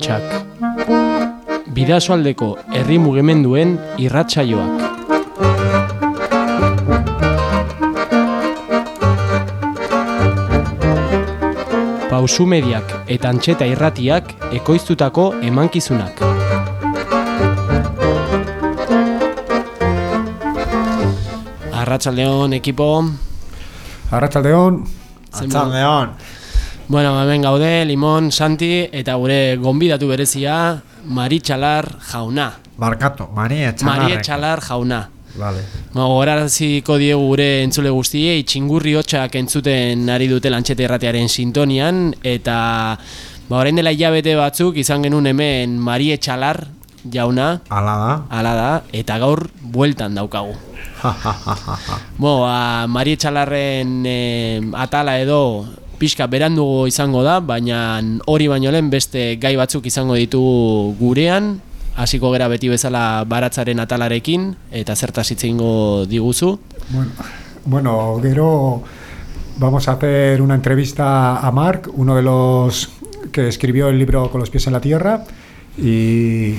hotxak. Bidasoaldeko herri mugimenduen irratsaioak. Pausu mediak eta antxeta irratiak ekoiztutako emankizunak. Arratsaldeon ekipo. Arratsaldeon. Arratsaldeon. Bueno, hemen gaude, Limon, Santi eta gure gonbidatu berezia Mari Txalar jauna. Barkatu, Mari Etxalar. Mari Txalar jauna. Vale. Ba, gogoraraziko diegu gure entzule guztiei, txingurri hotxak entzuten ari dute lantxete erratearen sintonian, eta ba, orain dela hilabete batzuk izan genuen hemen Mari Txalar jauna, Ala da. ala da, eta gaur bueltan daukagu. Ha. Bo, ba, Mari Etxalarren eh, atala edo pixka berandugo izango da, baina hori baino lehen beste gai batzuk izango ditu gurean, hasiko gera beti bezala baratzaren atalarekin, eta zertaz hitz diguzu. Bueno, bueno, Gero vamos a hacer una entrevista a Marc, uno de los que escribió el libro Con los pies en la tierra, y,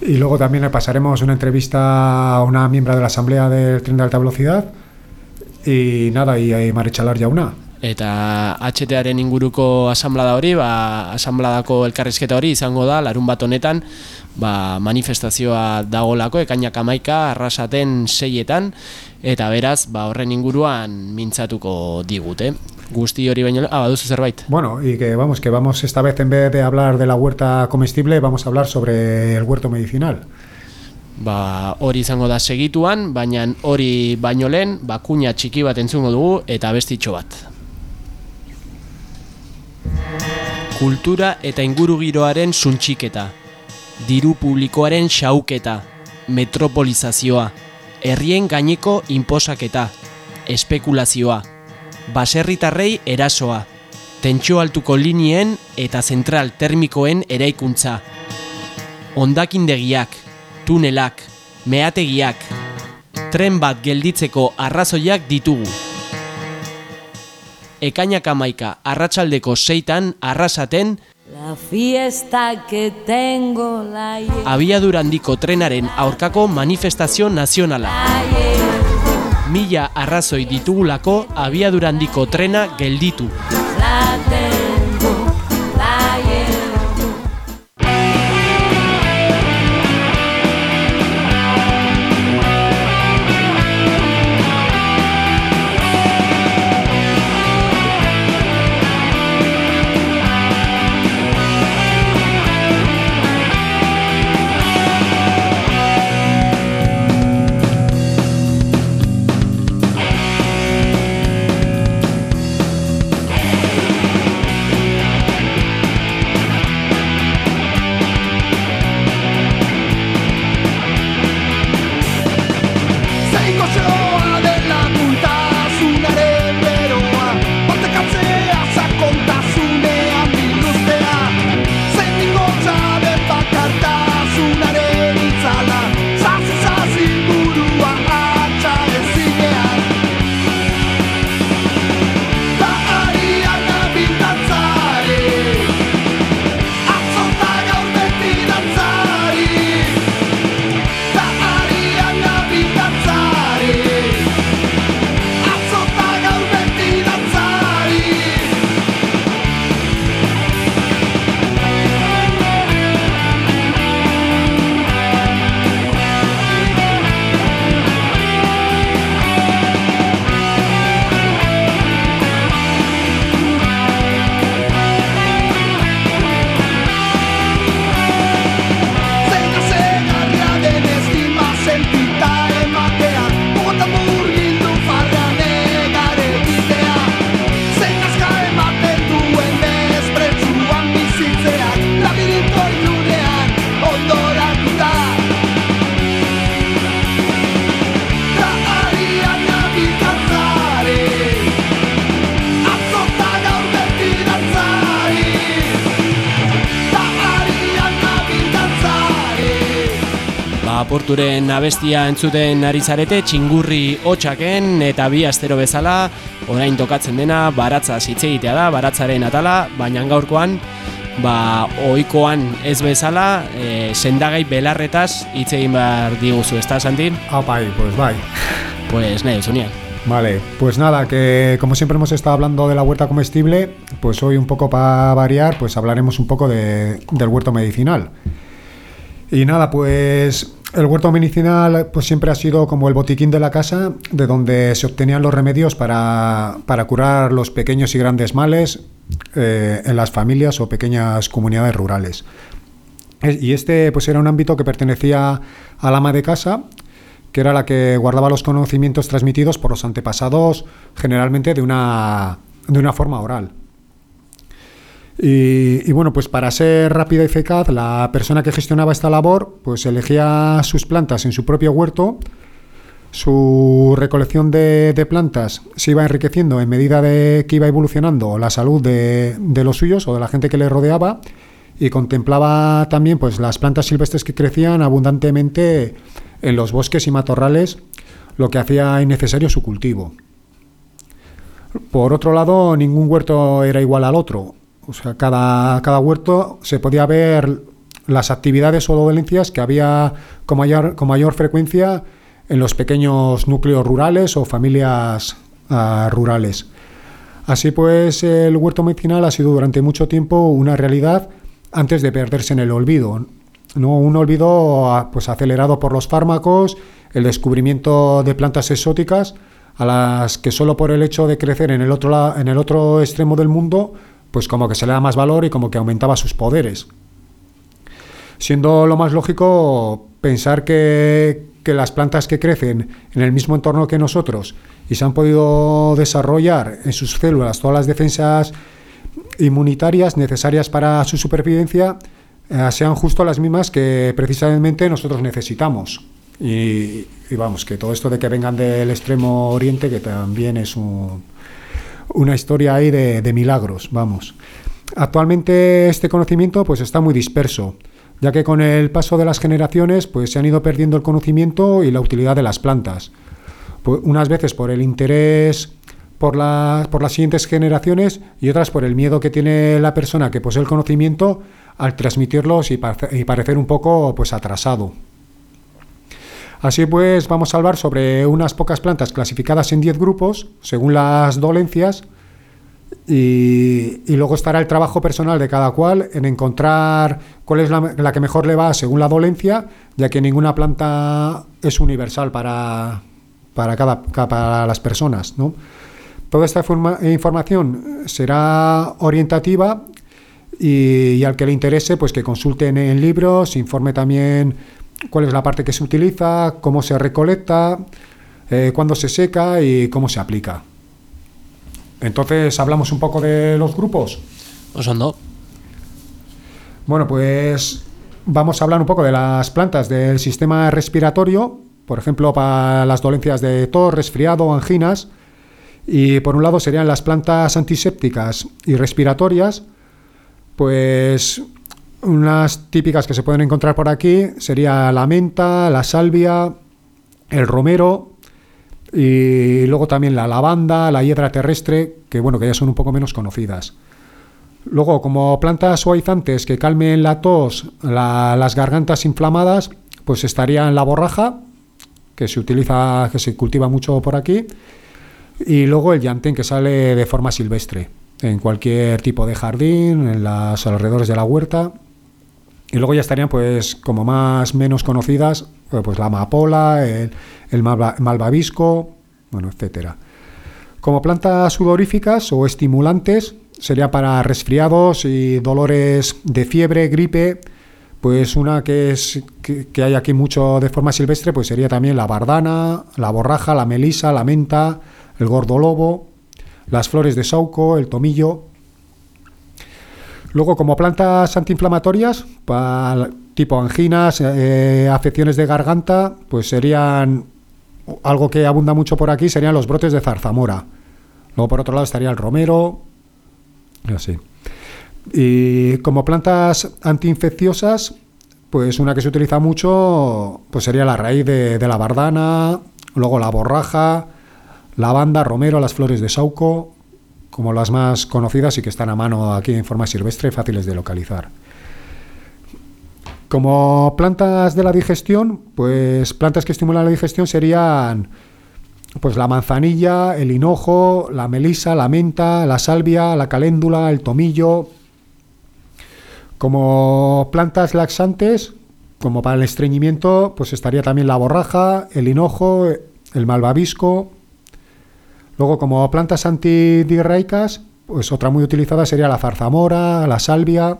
y luego también le pasaremos una entrevista a una miembro de la Asamblea del Tren de Alta Velocidad, y nada, y a Marichalar Jauna. Eta HTaren inguruko asamblada hori, ba, asambladako elkarrizketa hori izango da, larun bat honetan, ba, manifestazioa dagolako, ekainak amaika, arrasaten seietan, eta beraz, ba, horren inguruan mintzatuko digute. Guzti hori baino, ah, baduzu zerbait. Bueno, y que vamos, que vamos esta vez en vez de hablar de la huerta comestible, vamos a hablar sobre el huerto medicinal. Ba, hori izango da segituan, baina hori baino lehen, ba, kuña txiki bat entzungo dugu, eta bestitxo bat. Kultura eta ingurugiroaren suntxiketa, diru publikoaren xauketa, metropolizazioa, herrien gaineko inposaketa, espekulazioa, baserritarrei erasoa, tentsio altuko linien eta zentral termikoen eraikuntza, ondakindegiak, tunelak, meategiak, tren bat gelditzeko arrazoiak ditugu. Ekainak amaika arratsaldeko seitan arrasaten La fiesta que tengo la abiadura handiko trenaren aurkako manifestazio nazionala. Mila arrazoi ditugulako abiadura handiko trena gelditu. Abestia entzuten ari zarete, txingurri hotxaken eta bi astero bezala, orain tokatzen dena, baratza hitz egitea da, baratzaren atala, baina gaurkoan, ba, oikoan ez bezala, e, sendagai belarretaz hitz egin behar diguzu, ez da, Santi? Ah, bai, pues bai. Pues nahi duzunean. Vale, pues nada, que como siempre hemos estado hablando de la huerta comestible, pues hoy un poco para variar, pues hablaremos un poco de- del huerto medicinal. Y nada, pues el huerto medicinal pues siempre ha sido como el botiquín de la casa, de donde se obtenían los remedios para, para curar los pequeños y grandes males eh, en las familias o pequeñas comunidades rurales. Es- Y este pues era un ámbito que pertenecía al ama de casa, que era la que guardaba los conocimientos transmitidos por los antepasados, generalmente de una, de una forma oral. Y, bueno, pues para ser rápida y eficaz, la persona que gestionaba esta labor, pues elegía sus plantas en su propio huerto. Su recolección de, de plantas se iba enriqueciendo en medida de que iba evolucionando la salud de, de los suyos o de la gente que le rodeaba y contemplaba también pues las plantas silvestres que crecían abundantemente en los bosques y matorrales, lo que hacía innecesario su cultivo. Por otro lado, ningún huerto era igual al otro. O sea, cada, cada huerto se podía ver las actividades o dolencias que había con mayor, con mayor frecuencia en los pequeños núcleos rurales o familias ah, rurales. Así pues, el huerto medicinal ha sido durante mucho tiempo una realidad antes de perderse en el olvido. ¿no? Un olvido ah, pues, acelerado por los fármacos, el descubrimiento de plantas exóticas, a las que solo por el hecho de crecer en el otro, en el otro extremo del mundo, pues como que se le da más valor y como que aumentaba sus poderes. Siendo lo más lógico pensar que, que las plantas que crecen en el mismo entorno que nosotros y se han podido desarrollar en sus células todas las defensas inmunitarias necesarias para su supervivencia eh, sean justo las mismas que precisamente nosotros necesitamos. Y, y vamos, que todo esto de que vengan del extremo oriente, que también es un, una historia ahí de, milagros, vamos. Actualmente este conocimiento pues está muy disperso, ya que con el paso de las generaciones pues se han ido perdiendo el conocimiento y la utilidad de las plantas. Pu- unas veces por el interés por, la- por las siguientes generaciones y otras por el miedo que tiene la persona que posee el conocimiento al transmitirlos y, y parecer un poco pues atrasado. Así pues, vamos a hablar sobre unas pocas plantas clasificadas en 10 grupos, según las dolencias, y, luego estará el trabajo personal de cada cual en encontrar cuál es la, que mejor le va según la dolencia, ya que ninguna planta es universal para, para, cada, ca- para las personas. ¿no? Toda esta forma- información será orientativa y, al que le interese, pues que consulten en libros, se informe también cuál es la parte que se utiliza, cómo se recolecta, eh, cuándo se seca y cómo se aplica. Entonces, hablamos un poco de los grupos. Osondo. Bueno, pues vamos a hablar un poco de las plantas del sistema respiratorio, por ejemplo, para las dolencias de tos, resfriado, anginas. Y por un lado serían las plantas antisépticas y respiratorias, pues unas típicas que se pueden encontrar por aquí sería la menta, la salvia, el romero y luego también la lavanda, la hiedra terrestre, que bueno, que ya son un poco menos conocidas. Luego, como plantas suavizantes que calmen la tos, la- las gargantas inflamadas, pues estarían la borraja, que se utiliza, que se cultiva mucho por aquí, y luego el llantén, que sale de forma silvestre, en cualquier tipo de jardín, en los alrededores de la huerta. Y luego ya estarían, pues, como más menos conocidas, eh, pues la amapola, el, el malva- malvavisco, bueno, etcétera. Como plantas sudoríficas o estimulantes, sería para resfriados y dolores de fiebre, gripe. Pues una que es que, que hay aquí mucho de forma silvestre, pues sería también la bardana, la borraja, la melisa, la menta, el gordolobo, las flores de sauco, el tomillo. Luego, como plantas antiinflamatorias, para tipo anginas, eh, afecciones de garganta, pues serían algo que abunda mucho por aquí, serían los brotes de zarzamora. Luego, por otro lado, estaría el romero, y así. Y como plantas antiinfecciosas, pues una que se utiliza mucho, pues sería la raíz de, de la bardana, luego la borraja, lavanda, romero, las flores de sauco, como las más conocidas y que están a mano aquí en forma silvestre, fáciles de localizar. Como plantas de la digestión, pues plantas que estimulan la digestión serían pues la manzanilla, el hinojo, la melisa, la menta, la salvia, la caléndula, el tomillo. Como plantas laxantes, como para el estreñimiento, pues estaría también la borraja, el hinojo, el malvavisco. Luego, como plantas antidiarreicas, pues otra muy utilizada sería la zarzamora, la salvia.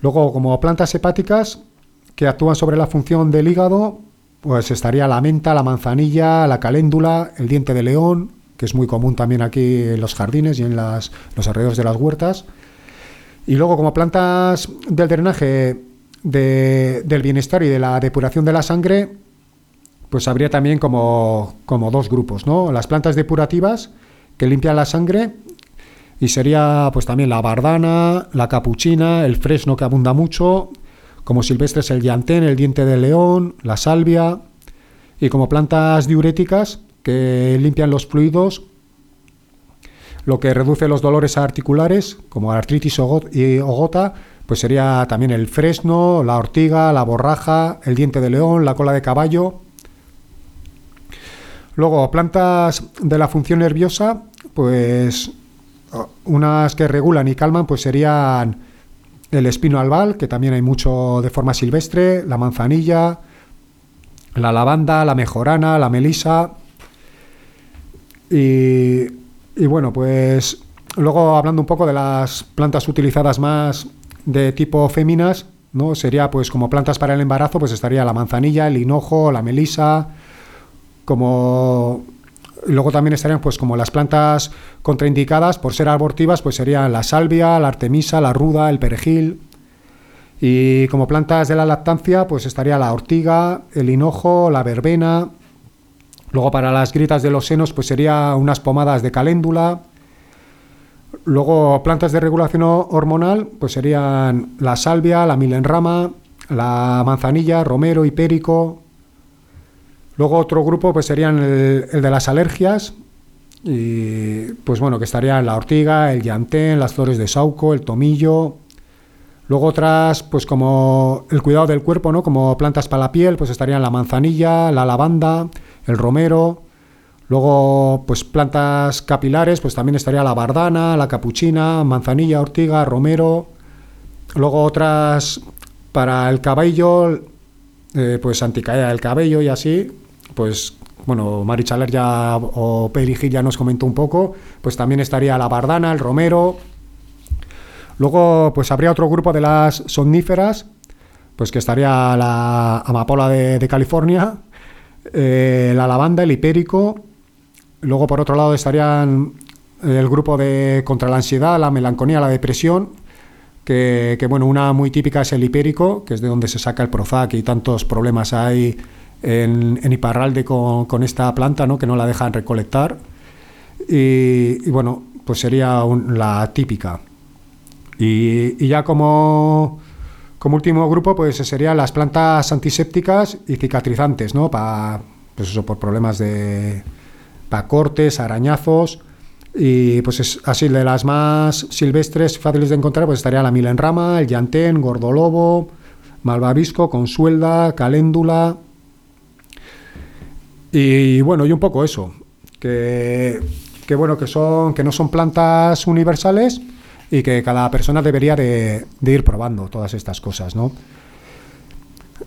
Luego, como plantas hepáticas que actúan sobre la función del hígado, pues estaría la menta, la manzanilla, la caléndula, el diente de león, que es muy común también aquí en los jardines y en los alrededores de las huertas. Y luego, como plantas del drenaje de- del bienestar y de la depuración de la sangre, pues habría también como, como dos grupos, ¿no? Las plantas depurativas que limpian la sangre y sería pues también la bardana, la capuchina, el fresno que abunda mucho, como silvestres el llantén, el diente de león, la salvia y como plantas diuréticas que limpian los fluidos, lo que reduce los dolores articulares, como artritis y gota, pues sería también el fresno, la ortiga, la borraja, el diente de león, la cola de caballo. Luego, plantas de la función nerviosa, pues unas que regulan y calman, pues serían el espino albal, que también hay mucho de forma silvestre, la manzanilla, la lavanda, la mejorana, la melisa. Y, y bueno, pues luego hablando un poco de las plantas utilizadas más de tipo féminas, ¿no? Sería pues como plantas para el embarazo, pues estaría la manzanilla, el hinojo, la melisa, como luego también estarían pues como las plantas contraindicadas por ser abortivas, pues serían la salvia, la artemisa, la ruda, el perejil. Y como plantas de la lactancia, pues estaría la ortiga, el hinojo, la verbena. Luego para las grietas de los senos, pues sería unas pomadas de caléndula. Luego plantas de regulación ho- hormonal, pues serían la salvia, la milenrama, la manzanilla, romero, hipérico. Luego otro grupo pues serían el, de las alergias y pues bueno, que estarían la ortiga, el llantén, las flores de sauco, el tomillo. Luego otras pues como el cuidado del cuerpo, ¿no? Como plantas para la piel, pues estarían la manzanilla, la lavanda, el romero. Luego pues plantas capilares, pues también estaría la bardana, la capuchina, manzanilla, ortiga, romero. Luego otras para el cabello, eh, pues anticaída del cabello y así, pues bueno, Mari Chaler ya o Peri Gil ya nos comentó un poco, pues también estaría la bardana, el romero. Luego, pues habría otro grupo de las somníferas, pues que estaría la amapola de, California, eh, la lavanda, el hipérico. Luego, por otro lado, estarían el grupo de contra la ansiedad, la melancolía, la depresión, que, que, bueno, una muy típica es el hipérico, que es de donde se saca el Prozac y tantos problemas hay en, en Iparralde con, esta planta, ¿no? que no la dejan recolectar. Y, y bueno, pues sería un- la típica. Y, y ya como, como último grupo, pues serían las plantas antisépticas y cicatrizantes, ¿no? Para, pues eso, por problemas de para cortes, arañazos. Y pues es así, de las más silvestres, fáciles de encontrar, pues estaría la milenrama, el llantén, gordolobo, malvavisco, consuelda, caléndula. Y bueno, y un poco eso, que, que bueno, que son que no son plantas universales y que cada persona debería de, ir probando todas estas cosas, ¿no?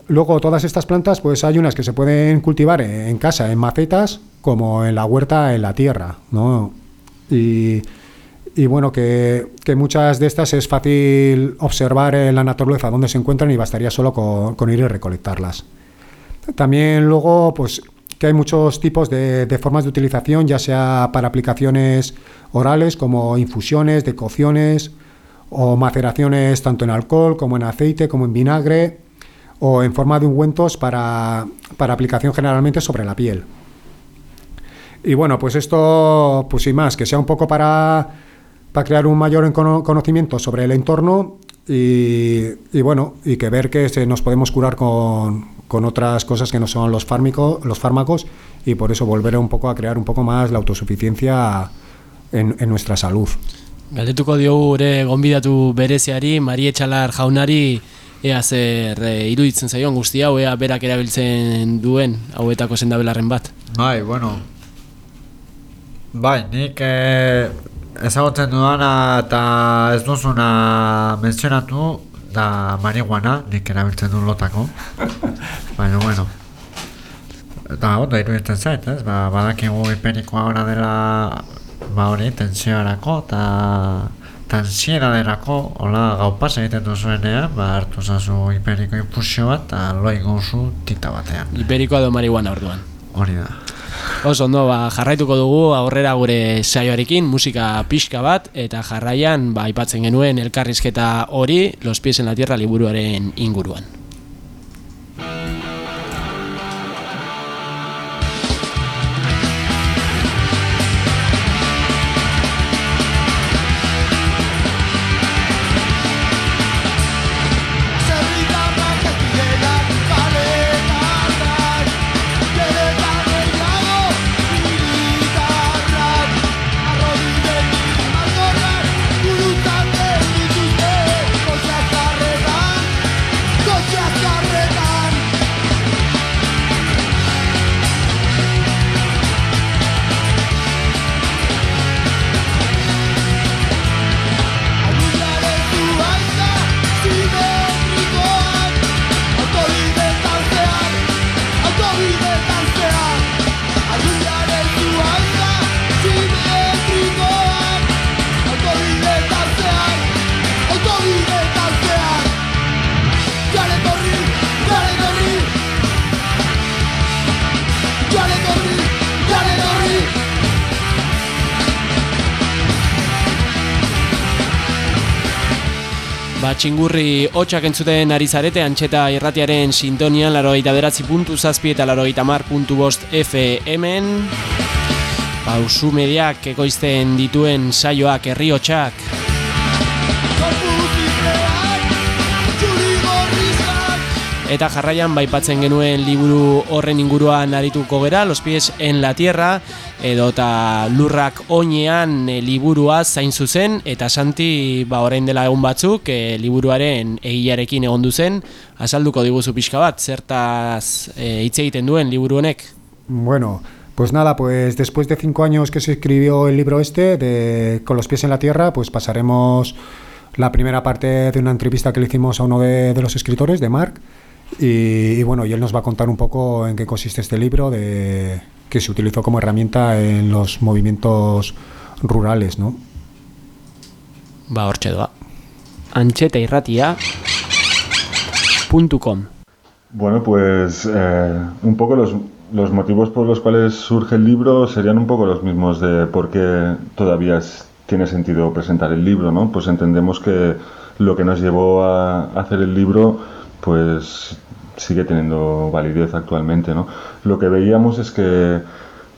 Luego todas estas plantas, pues hay unas que se pueden cultivar en, casa, en macetas, como en la huerta, en la tierra, ¿no? Y, y bueno, que, que muchas de estas es fácil observar en la naturaleza dónde se encuentran y bastaría solo con, con ir y recolectarlas. También luego, pues que hay muchos tipos de, formas de utilización, ya sea para aplicaciones orales como infusiones, decocciones o maceraciones tanto en alcohol como en aceite, como en vinagre o en forma de ungüentos para, para aplicación generalmente sobre la piel. Y bueno, pues esto, pues sin más, que sea un poco para, para crear un mayor cono- conocimiento sobre el entorno y, bueno, y que ver que nos podemos curar con, con otras cosas que no son los, fármico- los fármacos y por eso volver un poco a crear un poco más la autosuficiencia en, en nuestra salud. Galdetuko diogu ere gonbidatu bereziari, Marie Txalar jaunari, ea zer e, iruditzen zaion guzti hau, ea berak erabiltzen duen hauetako sendabelarren bat. Bai, bueno. Bai, nik eh, ezagutzen dudana eta ez duzuna mentzionatu da marihuana, nik erabiltzen dut lotako. Baina, bueno. Eta ondo iruditzen zait, ez? Ba, badakigu hiperikoa hona dela ba hori tensioarako eta tensieraderako hola gau pas egiten duzuenean, ba hartu zazu hiperiko infusio bat eta lo egonzu tita batean. Hiperikoa edo marihuana orduan. Hori da. Oso ondo, ba, jarraituko dugu aurrera gure saioarekin, musika pixka bat, eta jarraian, ba, aipatzen genuen elkarrizketa hori, Los pies en la tierra liburuaren inguruan. Ba, txingurri hotxak entzuten ari zarete, antxeta irratiaren sintonian, larogeita beratzi puntu zazpi eta larogeita mar puntu bost FM-en. Pausu mediak ekoizten dituen saioak herri hotxak. Eta jarraian baipatzen genuen liburu horren inguruan arituko gera, Los pies en la tierra, edo eta lurrak oinean e, liburua zain zuzen, eta Santi ba orain dela egun batzuk e, liburuaren egilarekin egon zen, azalduko diguzu pixka bat, zertaz e, hitz egiten duen liburu honek. Bueno, pues nada, pues después de cinco años que se escribió el libro este, de Con los pies en la tierra, pues pasaremos la primera parte de una entrevista que le hicimos a uno de, de los escritores, de Marc, y, y bueno, y él nos va a contar un poco en qué consiste este libro, de, que se utilizó como herramienta en los movimientos rurales, ¿no? Ba hortxe doa. Antxeta irratia com. Bueno, pues eh, un poco los, los motivos por los cuales surge el libro serían un poco los mismos de por qué todavía es- tiene sentido presentar el libro, ¿no? Pues entendemos que lo que nos llevó a hacer el libro, pues sigue teniendo validez actualmente, ¿no? Lo que veíamos es que,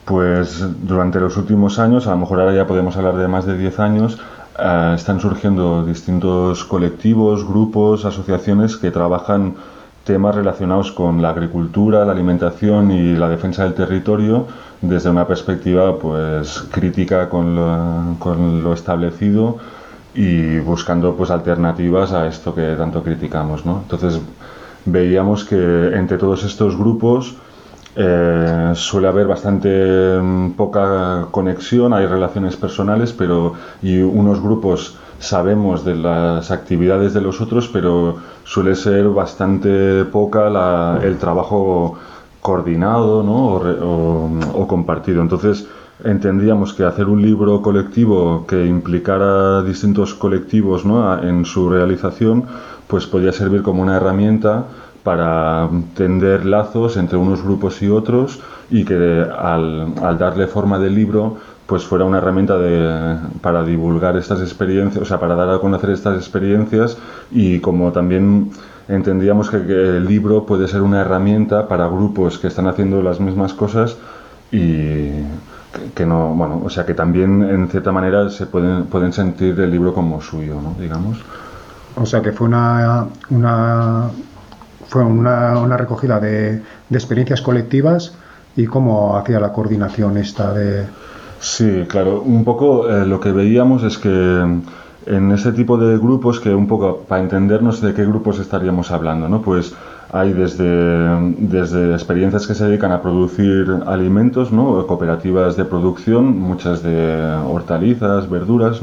pues durante los últimos años, a lo mejor ahora ya podemos hablar de más de 10 años, eh, están surgiendo distintos colectivos, grupos, asociaciones que trabajan temas relacionados con la agricultura, la alimentación y la defensa del territorio desde una perspectiva pues crítica con lo, con lo establecido y buscando pues alternativas a esto que tanto criticamos, ¿no? Entonces veíamos que entre todos estos grupos eh, suele haber bastante mm, poca conexión, hay relaciones personales, pero y unos grupos sabemos de las actividades de los otros, pero suele ser bastante poca la- el trabajo coordinado ¿no? o, o compartido. Entonces entendíamos que hacer un libro colectivo que implicara distintos colectivos ¿no? en su realización, pues podía servir como una herramienta para tender lazos entre unos grupos y otros y que al, al darle forma del libro pues fuera una herramienta de, para divulgar estas experiencias, o sea, para dar a conocer estas experiencias y como también entendíamos que, que el libro puede ser una herramienta para grupos que están haciendo las mismas cosas y que, no, bueno, o sea, que también en cierta manera se pueden, pueden sentir el libro como suyo, ¿no? Digamos. O sea que fue una, una, fue una, una recogida de, de experiencias colectivas y cómo hacía la coordinación esta de... Sí, claro. Un poco eh, lo que veíamos es que en ese tipo de grupos, que un poco para entendernos de qué grupos estaríamos hablando, ¿no? Pues hay desde, desde experiencias que se dedican a producir alimentos, cooperativas de producción, muchas de hortalizas, verduras,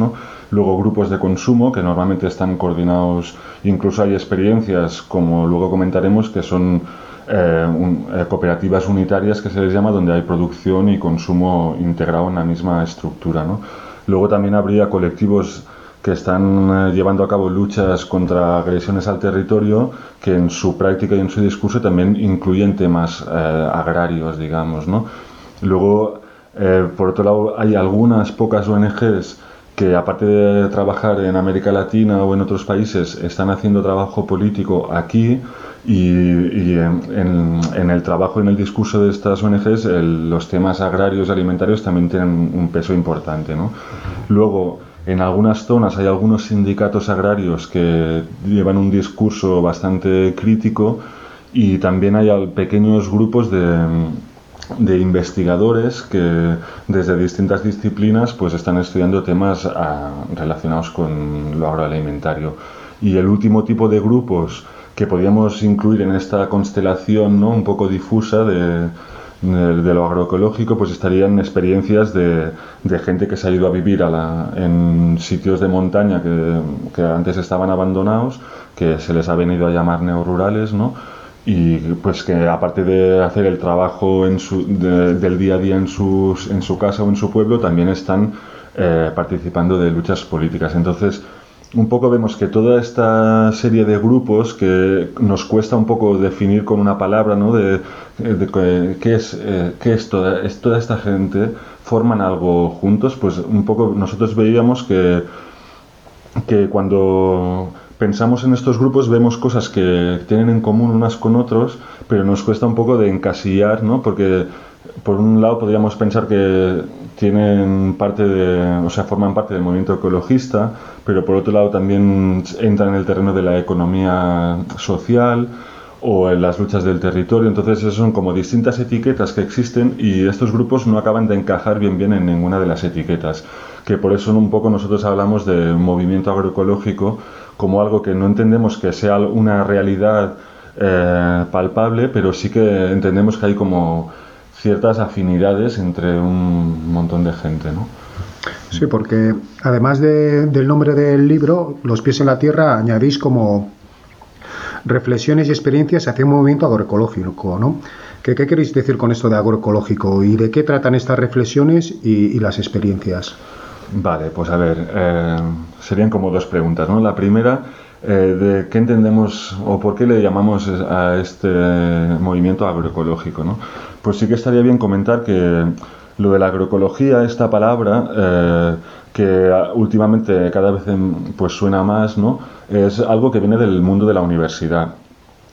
luego grupos de consumo que normalmente están coordinados, incluso hay experiencias, como luego comentaremos, que son eh, eh, cooperativas unitarias que se les llama, donde hay producción y consumo integrado en la misma estructura. ¿no? Luego también habría colectivos que están eh, llevando a cabo luchas contra agresiones al territorio que en su práctica y en su discurso también incluyen temas eh, agrarios, digamos, ¿no? Luego, eh, por otro lado, hay algunas pocas ONGs que aparte de trabajar en América Latina o en otros países, están haciendo trabajo político aquí y, y en, en- en el trabajo y en el discurso de estas ONGs el- los temas agrarios y alimentarios también tienen un peso importante. ¿no? Luego, en algunas zonas hay algunos sindicatos agrarios que llevan un discurso bastante crítico y también hay pequeños grupos de, de investigadores que desde distintas disciplinas pues están estudiando temas ah, relacionados con lo agroalimentario. Y el último tipo de grupos que podríamos incluir en esta constelación ¿no? un poco difusa de, de, lo agroecológico, pues estarían experiencias de, de gente que se ha ido a vivir a en sitios de montaña que, que antes estaban abandonados, que se les ha venido a llamar neorurales, ¿no? y pues que aparte de hacer el trabajo en su- de- del día a día en, sus, en su casa o en su pueblo, también están eh, participando de luchas políticas. Entonces, un poco vemos que toda esta serie de grupos que nos cuesta un poco definir con una palabra, ¿no? De, de que- qué es, eh, qué es, toda, es toda esta gente, forman algo juntos, pues un poco nosotros veíamos que que cuando pensamos en estos grupos vemos cosas que tienen en común unas con otros, pero nos cuesta un poco de encasillar, ¿no? Porque por un lado podríamos pensar que tienen parte de, o sea, forman parte del movimiento ecologista, pero por otro lado también entran en el terreno de la economía social o en las luchas del territorio. Entonces, esas son como distintas etiquetas que existen y estos grupos no acaban de encajar bien bien en ninguna de las etiquetas. Que por eso un poco nosotros hablamos de movimiento agroecológico como algo que no entendemos que sea una realidad eh, palpable, pero sí que entendemos que hay como ciertas afinidades entre un montón de gente, ¿no? Sí, porque además de- del nombre del libro, Los pies en la tierra, añadís como reflexiones y experiencias hacia un movimiento agroecológico, ¿no? ¿Qué, qué queréis decir con esto de agroecológico y de qué tratan estas reflexiones y, y las experiencias? Vale, pues a ver, eh, serían como dos preguntas, ¿no? La primera, eh, de qué entendemos o por qué le llamamos a este movimiento agroecológico, ¿no? Pues sí que estaría bien comentar que lo de la agroecología, esta palabra, eh, que últimamente cada vez em, pues suena más, ¿no? Es algo que viene del mundo de la universidad.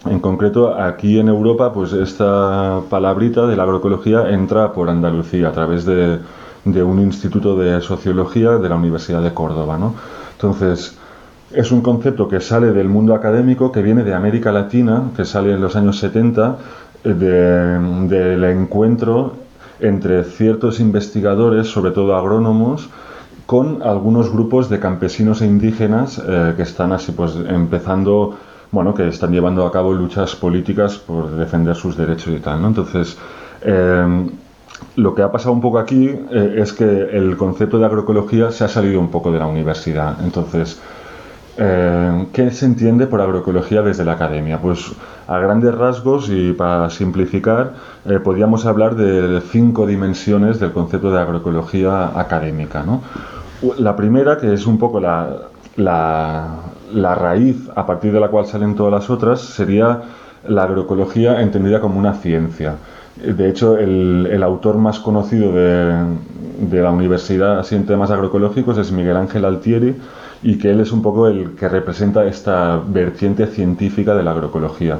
En concreto, aquí en Europa, pues esta palabrita de la agroecología entra por Andalucía a través de, de un instituto de sociología de la Universidad de Córdoba, ¿no? Entonces, es un concepto que sale del mundo académico, que viene de América Latina, que sale en los años 70, eh, de- del encuentro entre ciertos investigadores, sobre todo agrónomos, con algunos grupos de campesinos e indígenas eh, que están así pues empezando bueno que están llevando a cabo luchas políticas por defender sus derechos y tal entonces eh, lo que ha pasado un poco aquí eh, es que el concepto de agroecología se ha salido un poco de la universidad. Entonces eh, ¿Qué se entiende por agroecología desde la academia? Pues a grandes rasgos y para simplificar, eh, podríamos hablar de cinco dimensiones del concepto de agroecología académica. La primera, que es un poco la, raíz a partir de la cual salen todas las otras, sería la agroecología entendida como una ciencia. De hecho, el, el autor más conocido de, de la universidad así en temas agroecológicos es Miguel Ángel Altieri y que él es un poco el que representa esta vertiente científica de la agroecología.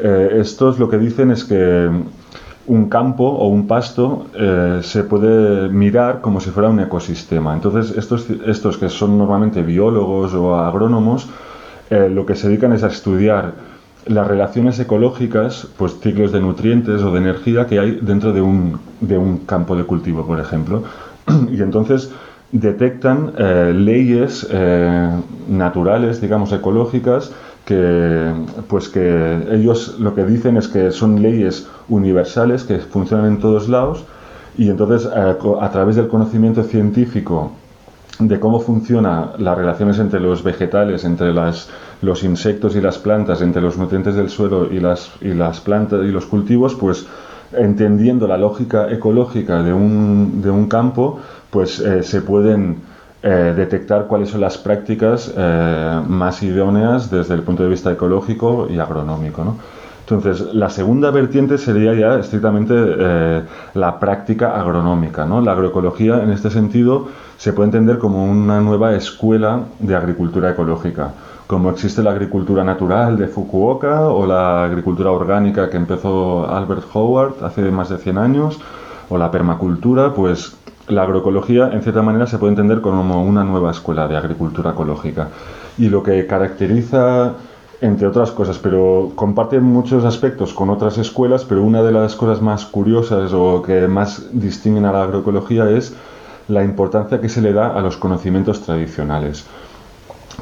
Eh, estos lo que dicen es que un campo o un pasto eh, se puede mirar como si fuera un ecosistema. Entonces, estos, estos que son normalmente biólogos o agrónomos, eh, lo que se dedican es a estudiar las relaciones ecológicas, pues ciclos de nutrientes o de energía que hay dentro de un, de un campo de cultivo, por ejemplo. y entonces detectan eh, leyes eh, naturales, digamos, ecológicas, que, pues que ellos lo que dicen es que son leyes universales que funcionan en todos lados y entonces eh, a través del conocimiento científico de cómo funcionan las relaciones entre los vegetales, entre las, los insectos y las plantas, entre los nutrientes del suelo y las, y las plantas y los cultivos, pues entendiendo la lógica ecológica de un, de un campo, pues eh, se pueden eh, detectar cuáles son las prácticas eh, más idóneas desde el punto de vista ecológico y agronómico. ¿no? Entonces, la segunda vertiente sería ya estrictamente la práctica agronómica. ¿no? La agroecología, en este sentido, se puede entender como una nueva escuela de agricultura ecológica. Como existe la agricultura natural de Fukuoka o la agricultura orgánica que empezó Albert Howard hace más de 100 años, o la permacultura, pues la agroecología en cierta manera se puede entender como una nueva escuela de agricultura ecológica. Y lo que caracteriza entre otras cosas, pero comparte muchos aspectos con otras escuelas, pero una de las cosas más curiosas o que más distinguen a la agroecología es la importancia que se le da a los conocimientos tradicionales.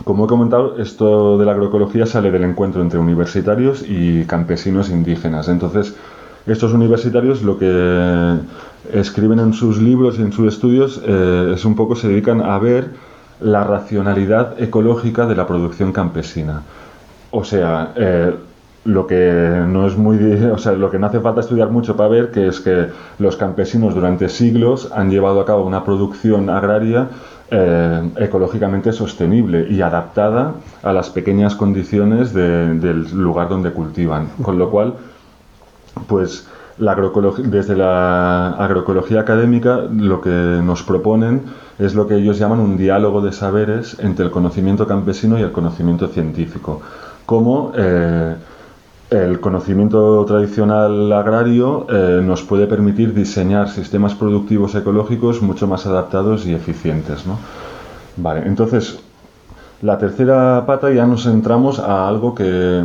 Como he comentado, esto de la agroecología sale del encuentro entre universitarios y campesinos indígenas. Entonces, estos universitarios lo que escriben en sus libros y en sus estudios eh, es un poco se dedican a ver la racionalidad ecológica de la producción campesina. O sea, eh, lo que no es muy, o sea, lo que no hace falta estudiar mucho para ver que es que los campesinos durante siglos han llevado a cabo una producción agraria eh, ecológicamente sostenible y adaptada a las pequeñas condiciones de- del lugar donde cultivan. Con lo cual, pues la desde la agroecología académica lo que nos proponen es lo que ellos llaman un diálogo de saberes entre el conocimiento campesino y el conocimiento científico. Como eh, el conocimiento tradicional agrario eh, nos puede permitir diseñar sistemas productivos ecológicos mucho más adaptados y eficientes. Vale, entonces la tercera pata ya nos centramos a algo que,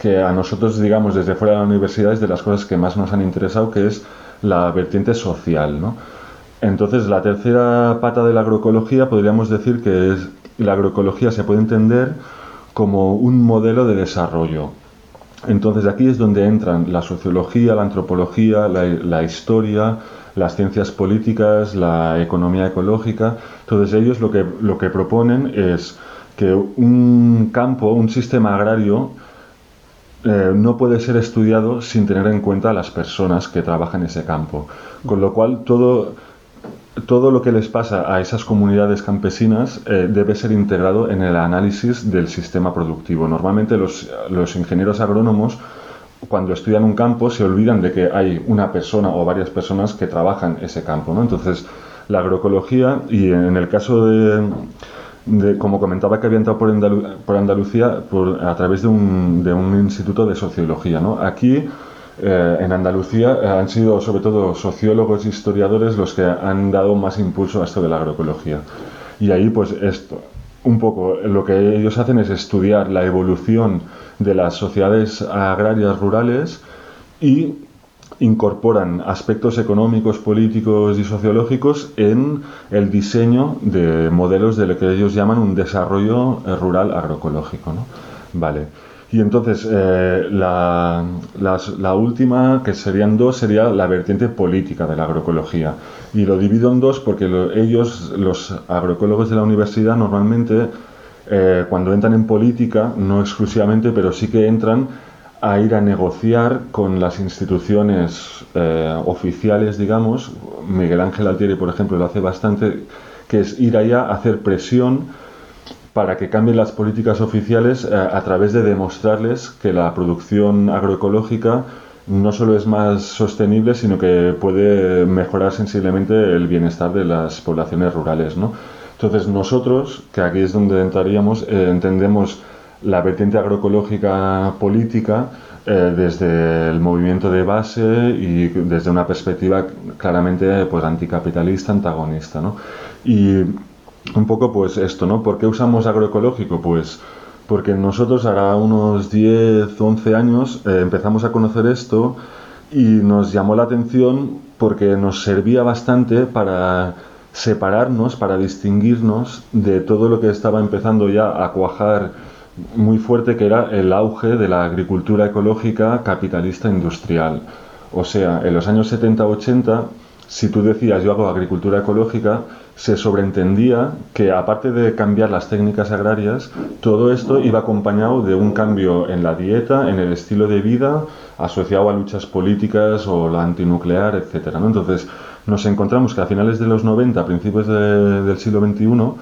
que a nosotros, digamos, desde fuera de la universidad es de las cosas que más nos han interesado, que es la vertiente social, ¿no? Entonces, la tercera pata de la agroecología podríamos decir que es, la agroecología se puede entender como un modelo de desarrollo. Entonces aquí es donde entran la sociología, la antropología, la, historia, las ciencias políticas, la economía ecológica. Entonces ellos lo que, lo que proponen es que un campo, un sistema agrario, eh, no puede ser estudiado sin tener en cuenta a las personas que trabajan en ese campo. Con lo cual todo, todo lo que les pasa a esas comunidades campesinas eh, debe ser integrado en el análisis del sistema productivo. Normalmente los, los ingenieros agrónomos cuando estudian un campo se olvidan de que hay una persona o varias personas que trabajan ese campo. ¿no? Entonces, la agroecología, y en el caso de, como comentaba que había entrado por, Andalu- por Andalucía por- a través de un, de un instituto de sociología. ¿no? Aquí, eh, en Andalucía, eh, han sido sobre todo sociólogos y historiadores los que han dado más impulso a esto de la agroecología. Y ahí, pues esto, un poco lo que ellos hacen es estudiar la evolución de las sociedades agrarias rurales y incorporan aspectos económicos, políticos y sociológicos en el diseño de modelos de lo que ellos llaman un desarrollo eh, rural agroecológico. ¿no? Vale. Y entonces eh, la, última, que serían dos, sería la vertiente política de la agroecología. Y lo divido en dos porque lo- ellos, los agroecólogos de la universidad, normalmente eh, cuando entran en política, no exclusivamente, pero sí que entran a ir a negociar con las instituciones eh, oficiales, digamos. Miguel Ángel Altieri, por ejemplo, lo hace bastante, que es ir allá a hacer presión para que cambien las políticas oficiales eh, a través de demostrarles que la producción agroecológica no solo es más sostenible, sino que puede mejorar sensiblemente el bienestar de las poblaciones rurales. ¿no? Entonces nosotros, que aquí es donde entraríamos, eh, entendemos la vertiente agroecológica política eh, desde el movimiento de base y desde una perspectiva claramente pues anticapitalista, antagonista, ¿no? Y un poco pues esto, ¿no? ¿Por qué usamos agroecológico? Pues porque nosotros hará unos 10 o 11 años eh, empezamos a conocer esto y nos llamó la atención porque nos servía bastante para separarnos, para distinguirnos de todo lo que estaba empezando ya a cuajar muy fuerte, que era el auge de la agricultura ecológica capitalista industrial. O sea, en los años 70-80, si tú decías yo hago agricultura ecológica, se sobreentendía que aparte de cambiar las técnicas agrarias, todo esto iba acompañado de un cambio en la dieta, en el estilo de vida, asociado a luchas políticas o la antinuclear, etc. ¿no? Entonces, nos encontramos que a finales de los 90, a principios de- del siglo XXI,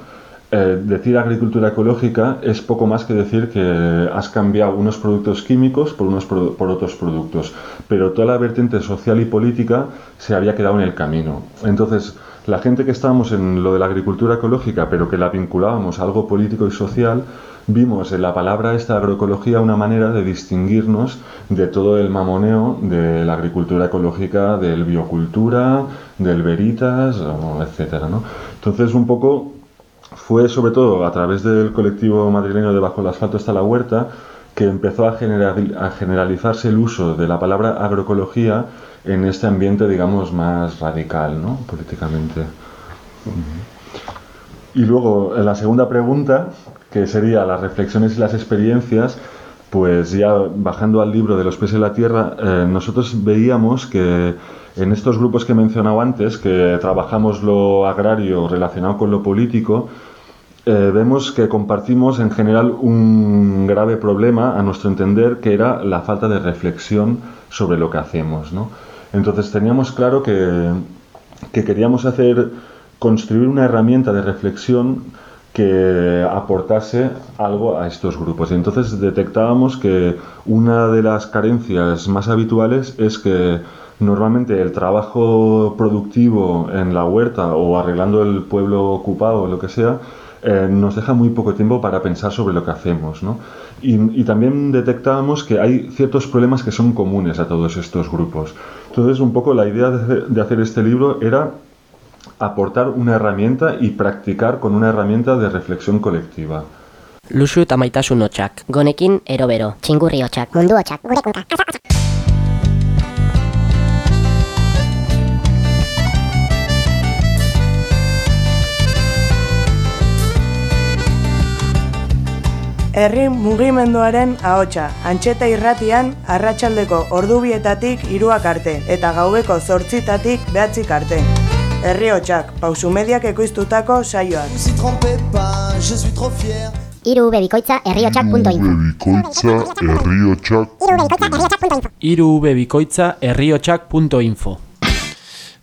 eh, decir agricultura ecológica es poco más que decir que has cambiado unos productos químicos por, unos por otros productos, pero toda la vertiente social y política se había quedado en el camino. Entonces, la gente que estábamos en lo de la agricultura ecológica, pero que la vinculábamos a algo político y social, vimos en la palabra esta agroecología una manera de distinguirnos de todo el mamoneo de la agricultura ecológica, del biocultura, del veritas, etcétera. Entonces, un poco fue sobre todo a través del colectivo madrileño de Bajo el Asfalto está la huerta que empezó a, general- a generalizarse el uso de la palabra agroecología en este ambiente, digamos, más radical, ¿no? Políticamente. Y luego, en la segunda pregunta, que sería las reflexiones y las experiencias, pues ya bajando al libro de los pies en la tierra, eh, nosotros veíamos que en estos grupos que he mencionado antes, que trabajamos lo agrario relacionado con lo político, eh, vemos que compartimos en general un grave problema, a nuestro entender, que era la falta de reflexión sobre lo que hacemos. Entonces teníamos claro que, que queríamos hacer, construir una herramienta de reflexión que aportase algo a estos grupos. Y entonces detectábamos que una de las carencias más habituales es que normalmente el trabajo productivo en la huerta o arreglando el pueblo ocupado o lo que sea, eh, nos deja muy poco tiempo para pensar sobre lo que hacemos. ¿no? Y, y también detectábamos que hay ciertos problemas que son comunes a todos estos grupos. Entonces, un poco la idea de, de hacer este libro era aportar una herramienta y practicar con una herramienta de reflexión colectiva. Luxu eta maitasun hotxak. Gonekin erobero. Txingurri hotxak. Mundu hotxak. Gure Herri mugimenduaren ahotsa, antxeta irratian arratsaldeko ordubietatik hiruak arte eta gaubeko zortzitatik behatzik arte. Herri hotxak, pausumediak ekoiztutako saioak. Irubebikoitza herriotxak.info Irubebikoitza herriotxak.info Irubebikoitza herriotxak.info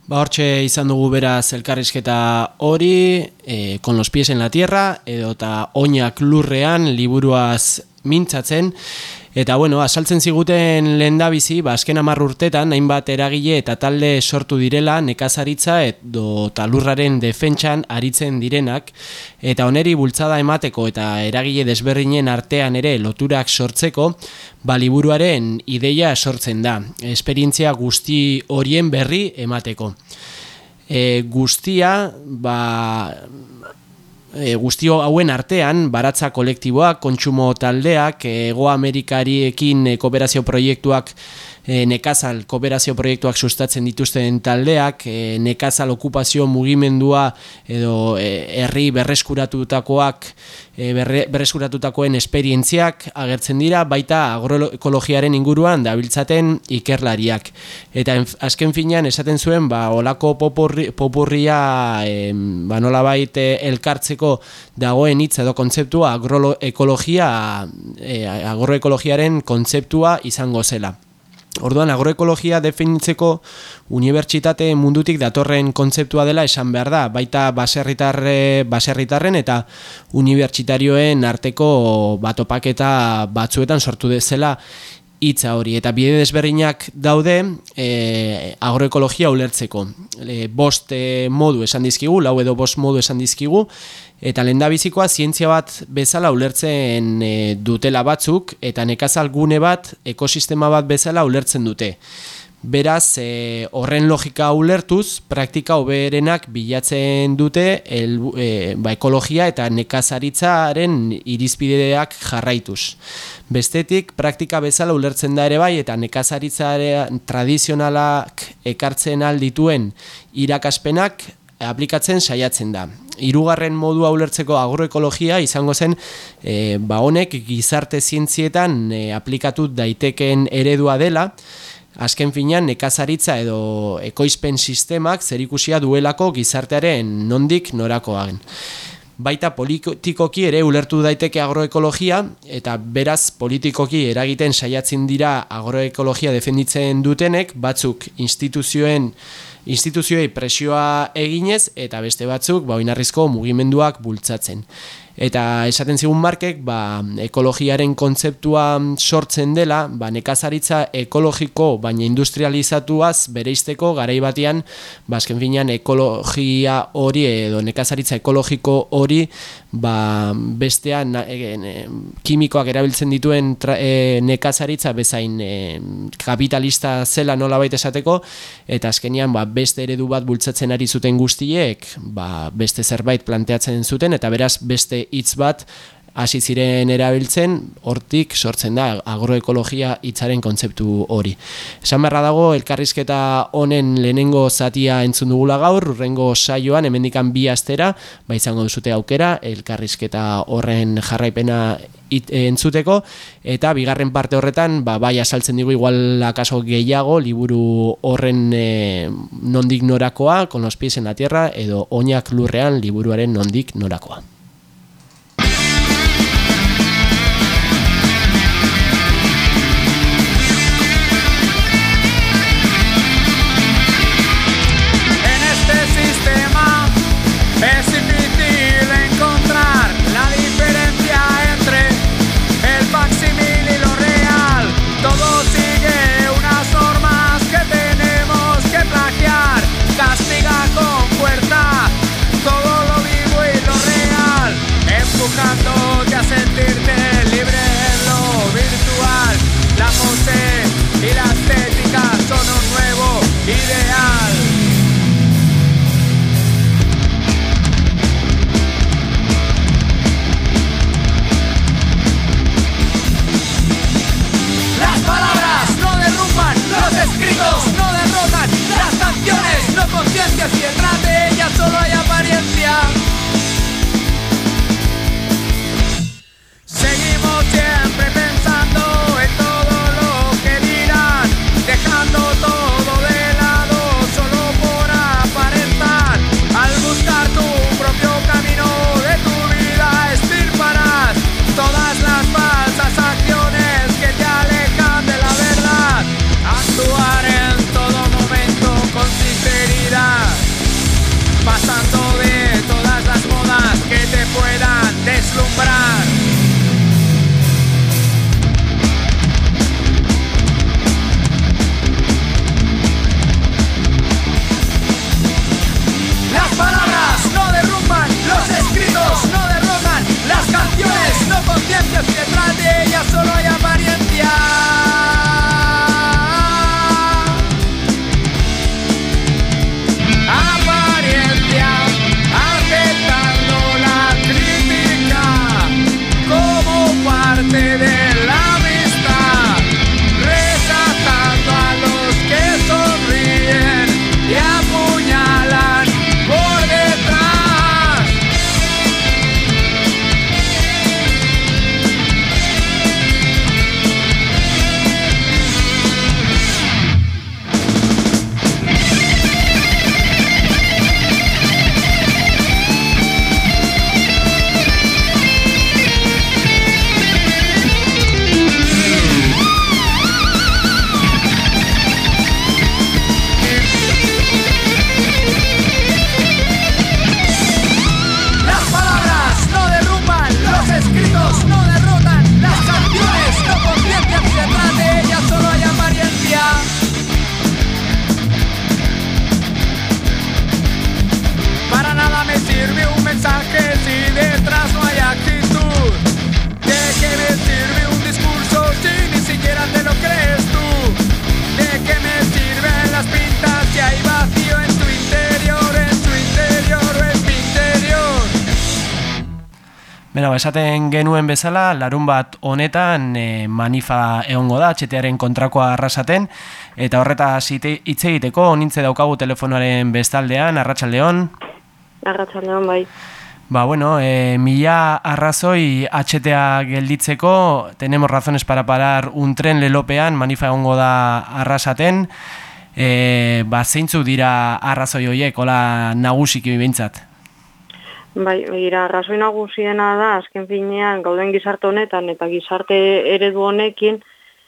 Ba hortxe izan dugu beraz elkarrizketa hori, e, con los pies en la tierra, edo eta oinak lurrean liburuaz mintzatzen, eta bueno, asaltzen ziguten lehen da bizi, ba, azken hamar urtetan, hainbat eragile eta talde sortu direla nekazaritza edo talurraren defentsan aritzen direnak, eta oneri bultzada emateko eta eragile desberdinen artean ere loturak sortzeko, ba, liburuaren ideia sortzen da, esperientzia guzti horien berri emateko. E, guztia, ba, e, guztio hauen artean, baratza kolektiboak, kontsumo taldeak, Ego Amerikariekin e, kooperazio proiektuak, e, nekazal kooperazio proiektuak sustatzen dituzten taldeak, e, nekazal okupazio mugimendua edo e, herri berreskuratutakoak, e, berre, berreskuratutakoen esperientziak agertzen dira, baita agroekologiaren inguruan dabiltzaten ikerlariak. Eta en, azken finean esaten zuen, ba, olako popurri, popurria e, ba, nolabait elkartzeko dagoen hitz edo kontzeptua agroekologia, e, agroekologiaren kontzeptua izango zela. Orduan, agroekologia definitzeko unibertsitate mundutik datorren kontzeptua dela esan behar da, baita baserritarre, baserritarren eta unibertsitarioen arteko batopaketa batzuetan sortu dezela hitza hori. Eta bide desberdinak daude e, agroekologia ulertzeko. E, bost e, modu esan dizkigu, lau edo bost modu esan dizkigu, eta lendabizikoa zientzia bat bezala ulertzen e, dutela batzuk, eta nekazal gune bat, ekosistema bat bezala ulertzen dute. Beraz, e, horren logika ulertuz, praktika hoberenak bilatzen dute el, e, ba, ekologia eta nekazaritzaren irizpideak jarraituz. Bestetik, praktika bezala ulertzen da ere bai, eta nekazaritzaren tradizionalak ekartzen aldituen irakaspenak aplikatzen saiatzen da. Hirugarren modua ulertzeko agroekologia izango zen e, ba honek gizarte zientzietan e, aplikatu daitekeen eredua dela, azken finean nekazaritza edo ekoizpen sistemak zerikusia duelako gizartearen nondik norakoagen baita politikoki ere ulertu daiteke agroekologia eta beraz politikoki eragiten saiatzen dira agroekologia defenditzen dutenek batzuk instituzioen instituzioei presioa eginez eta beste batzuk ba oinarrizko mugimenduak bultzatzen. Eta esaten zigun markek, ba, ekologiaren kontzeptua sortzen dela, ba, nekazaritza ekologiko, baina industrializatuaz bereizteko garai batean, ba, finean ekologia hori edo nekazaritza ekologiko hori ba, bestean e, kimikoak erabiltzen dituen tra, e, nekazaritza bezain e, kapitalista zela nola baita esateko, eta azkenian ba, beste eredu bat bultzatzen ari zuten guztiek, ba, beste zerbait planteatzen zuten, eta beraz beste hitz bat hasi ziren erabiltzen, hortik sortzen da agroekologia hitzaren kontzeptu hori. Esan beharra dago, elkarrizketa honen lehenengo zatia entzun dugula gaur, urrengo saioan, hemendikan bi astera, ba izango duzute aukera, elkarrizketa horren jarraipena it, entzuteko, eta bigarren parte horretan, ba, bai asaltzen digu igual akaso gehiago, liburu horren e, nondik norakoa, con los pies en la tierra, edo oinak lurrean liburuaren nondik norakoa. y esaten genuen bezala, larun bat honetan e, manifa egongo da, txetearen kontrakoa arrasaten, eta horreta hitz egiteko, onintze daukagu telefonoaren bestaldean, arratsaldeon. Arratsaldeon bai. Ba, bueno, e, mila arrazoi atxetea gelditzeko, tenemos razones para parar un tren lelopean, manifa egongo da arrasaten, e, ba, zeintzuk dira arrazoi horiek, hola nagusiki bintzat? Bai, begira, arrazoi nagusiena da, azken finean, gauden gizarte honetan, eta gizarte eredu honekin,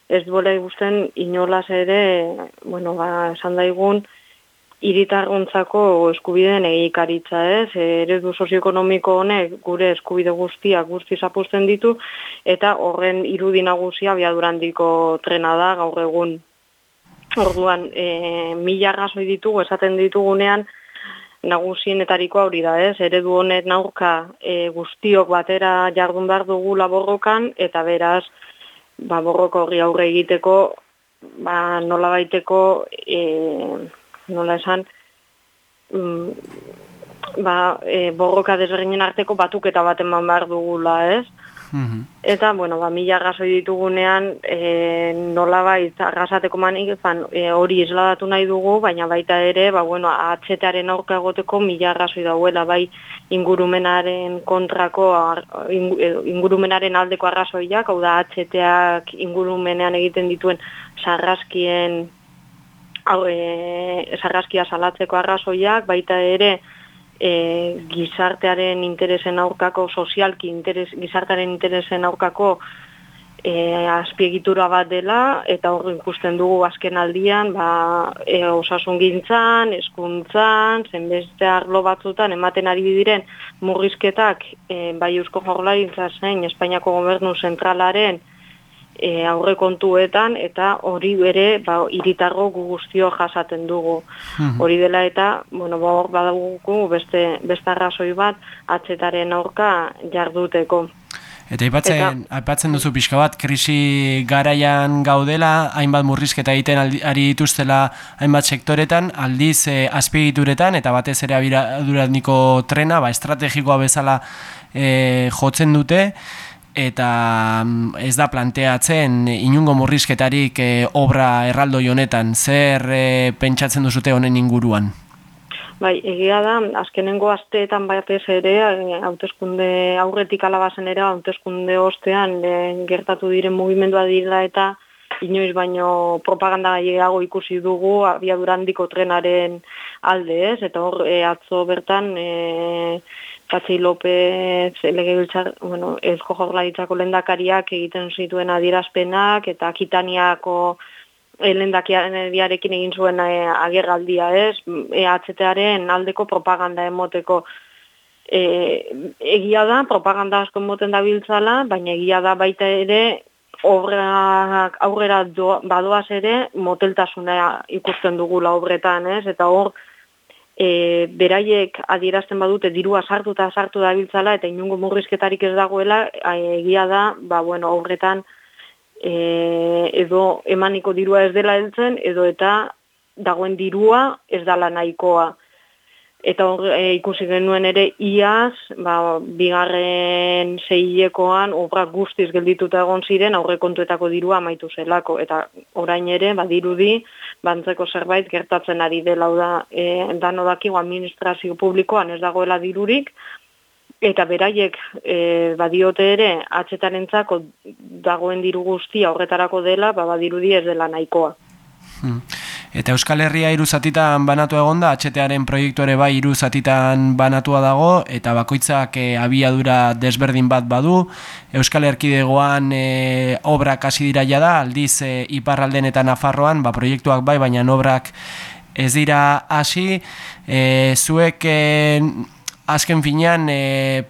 ez duela igusten inolaz ere, bueno, ba, esan daigun, iritargontzako eskubideen egikaritza, ez? Eredu sozioekonomiko honek gure eskubide guztiak guzti zapusten ditu eta horren irudi nagusia biadurandiko trena da gaur egun. Orduan, e, mila razoi ditugu, esaten ditugunean, nagusienetariko hori da, ez? Eredu honet naurka e, guztiok batera jardun behar dugu laborrokan, eta beraz, ba, borroko hori aurre egiteko, ba, nola baiteko, e, nola esan, mm, ba, e, borroka desberdinen arteko batuketa baten eman behar dugula, ez? Mhm. Eta, bueno, ba, mila gazoi ditugunean, e, nola baita gazateko manik, fan, e, hori isladatu nahi dugu, baina baita ere, ba, bueno, atxetearen aurka egoteko mila gazoi dauela, bai ingurumenaren kontrako, ingurumenaren aldeko arrazoiak, hau da, atxeteak ingurumenean egiten dituen sarraskien hau, e, sarraskia salatzeko arrazoiak, baita ere e, gizartearen interesen aurkako, sozialki interes, gizartearen interesen aurkako e, azpiegitura bat dela, eta hor ikusten dugu azken aldian, ba, e, osasun gintzan, eskuntzan, zenbeste arlo batzutan, ematen ari diren murrizketak, e, bai eusko jorlaritza zein, Espainiako gobernu zentralaren, e, aurre kontuetan eta hori bere ba, iritargo guztio jasaten dugu. Mhm. Hori dela eta, bueno, ba, badagugu beste, beste arrazoi bat atzetaren aurka jarduteko. Eta aipatzen, aipatzen duzu pixka bat, krisi garaian gaudela, hainbat murrizketa egiten ari dituztela hainbat sektoretan, aldiz e, azpiegituretan, eta batez ere abiradurandiko trena, ba, estrategikoa bezala e, jotzen dute, eta mm, ez da planteatzen inungo murrizketarik e, obra erraldo honetan zer e, pentsatzen duzute honen inguruan? Bai, egia da, azkenengo asteetan batez ere, eh, hauteskunde aurretik alabazen ere, hauteskunde ostean e, gertatu diren mugimendua dira eta inoiz baino propaganda gehiago ikusi dugu abiadurandiko trenaren alde ez, eta hor atzo bertan e, Patxi López legebiltzar, bueno, ezko jorlaritzako lendakariak egiten zituen adierazpenak eta Akitaniako eh, lendakiarekin egin zuen e, agerraldia, ez? EHTaren aldeko propaganda emoteko e, egia da, propaganda asko emoten da biltzala, baina egia da baita ere obrak aurrera badoaz ere moteltasuna ikusten dugula obretan, ez? Eta hor, e, beraiek adierazten badute dirua sartu eta sartu da biltzala eta inungo murrizketarik ez dagoela egia da, ba, bueno, horretan e, edo emaniko dirua ez dela heltzen edo eta dagoen dirua ez dala nahikoa. Eta hor, e, ikusi genuen ere iaz, ba, bigarren zeilekoan obra guztiz geldituta egon ziren aurrekontuetako dirua amaitu zelako. Eta orain ere ba dirudi bantzeko zerbait gertatzen ari dela da e, dano dakigu administrazio publikoan ez dagoela dirurik eta beraiek e, badiote ere atzetarentzako dagoen diru guztia horretarako dela ba badirudi ez dela nahikoa. Hmm. Eta Euskal Herria hiru zatitan banatu egonda, HTaren proiektu ere bai hiru zatitan banatua dago eta bakoitzak e, abiadura desberdin bat badu. Euskal Herkidegoan e, obrak hasi dira ja da, aldiz e, iparralden eta Nafarroan, ba proiektuak bai, baina obrak ez dira hasi. E, zuek e, azken finean e,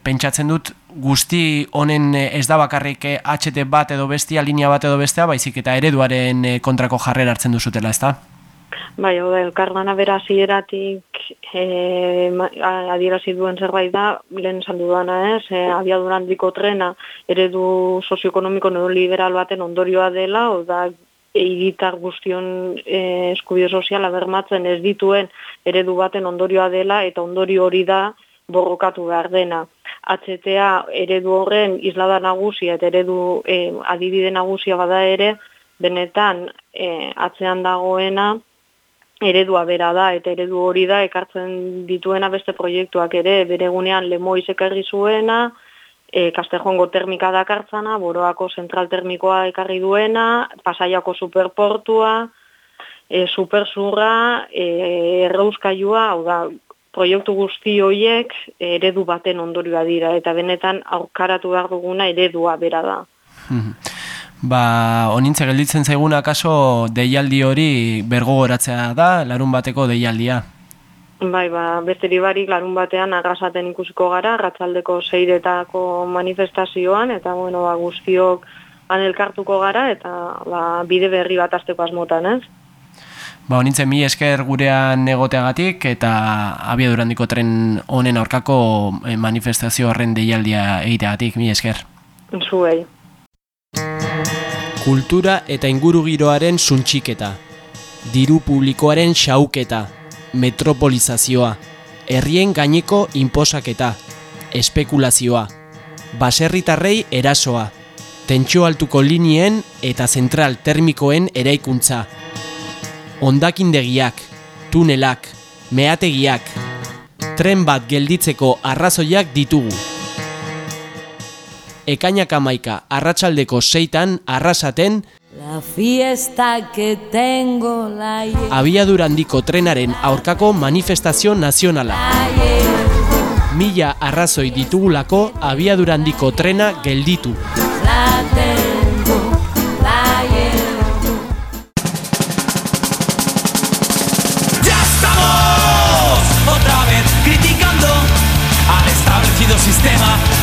pentsatzen dut guzti honen ez da bakarrik HT bat edo bestia, linea bat edo bestea, baizik eta ereduaren kontrako jarrera hartzen duzutela, ezta? Bai, hau da, elkarlana bera zieratik e, adierazi duen zerbait da, lehen esan dudana ez, e, abiaduran diko trena eredu sozioekonomiko neoliberal baten ondorioa dela, hau da, egitar guztion e, eskubide soziala bermatzen ez dituen eredu baten ondorioa dela, eta ondorio hori da, borrokatu behar dena. HTA eredu horren islada nagusia eta eredu e, adibide nagusia bada ere, benetan e, atzean dagoena eredua bera da, eta eredu hori da ekartzen dituena beste proiektuak ere, bere gunean lemoiz ekarri zuena, e, Kastejongo termika dakartzana, Boroako zentral termikoa ekarri duena, Pasaiako superportua, e, superzurra, e, errauskailua, hau da, proiektu guzti horiek eredu baten ondorioa dira eta benetan aurkaratu behar duguna eredua bera da. Ba, onintza gelditzen zaiguna kaso deialdi hori bergogoratzea da, larun bateko deialdia. Bai, ba, besteri barik larun batean arrasaten ikusiko gara, ratzaldeko zeiretako manifestazioan, eta bueno, ba, guztiok anelkartuko gara, eta ba, bide berri bat azteko asmotan, ez? Ba, honintzen mi esker gurean egoteagatik eta abiadurandiko tren honen aurkako eh, manifestazio horren deialdia egiteagatik, mi esker. Zuei. Kultura eta inguru giroaren suntxiketa. Diru publikoaren xauketa. Metropolizazioa. Herrien gaineko inposaketa. Espekulazioa. Baserritarrei erasoa. Tentsio altuko linien eta zentral termikoen eraikuntza ondakindegiak, tunelak, meategiak, tren bat gelditzeko arrazoiak ditugu. Ekainak amaika arratsaldeko seitan arrasaten La fiesta que tengo la Abiadurandiko trenaren aurkako manifestazio nazionala. Mila arrazoi ditugulako abiadurandiko trena gelditu. La tengo, la sistema.